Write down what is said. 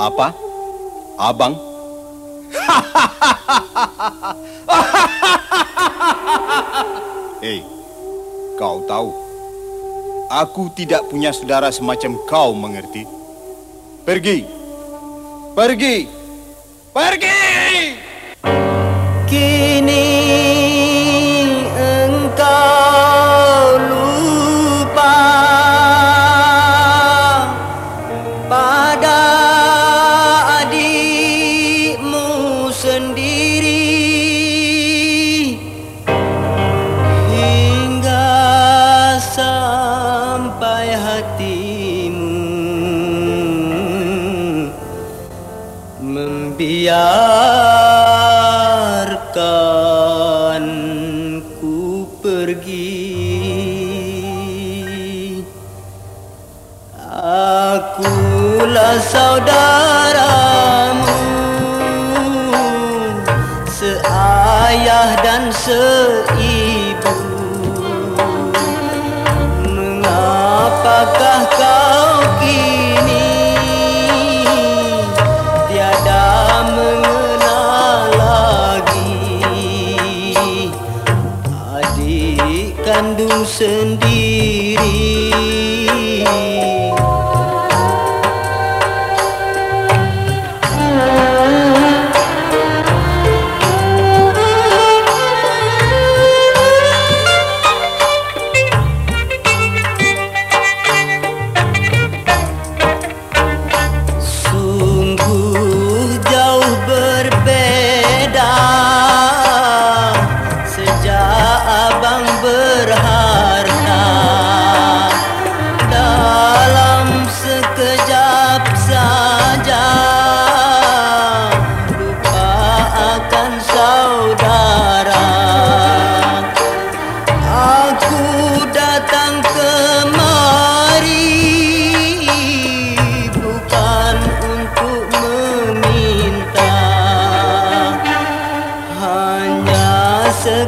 Apa? Abang? Hei, kau tahu, aku tidak punya saudara semacam kau mengerti. Pergi, pergi, pergi! Kini membiarkan ku pergi. Akulah saudaramu Seayah dan seibu. Mengapakah kandung sendiri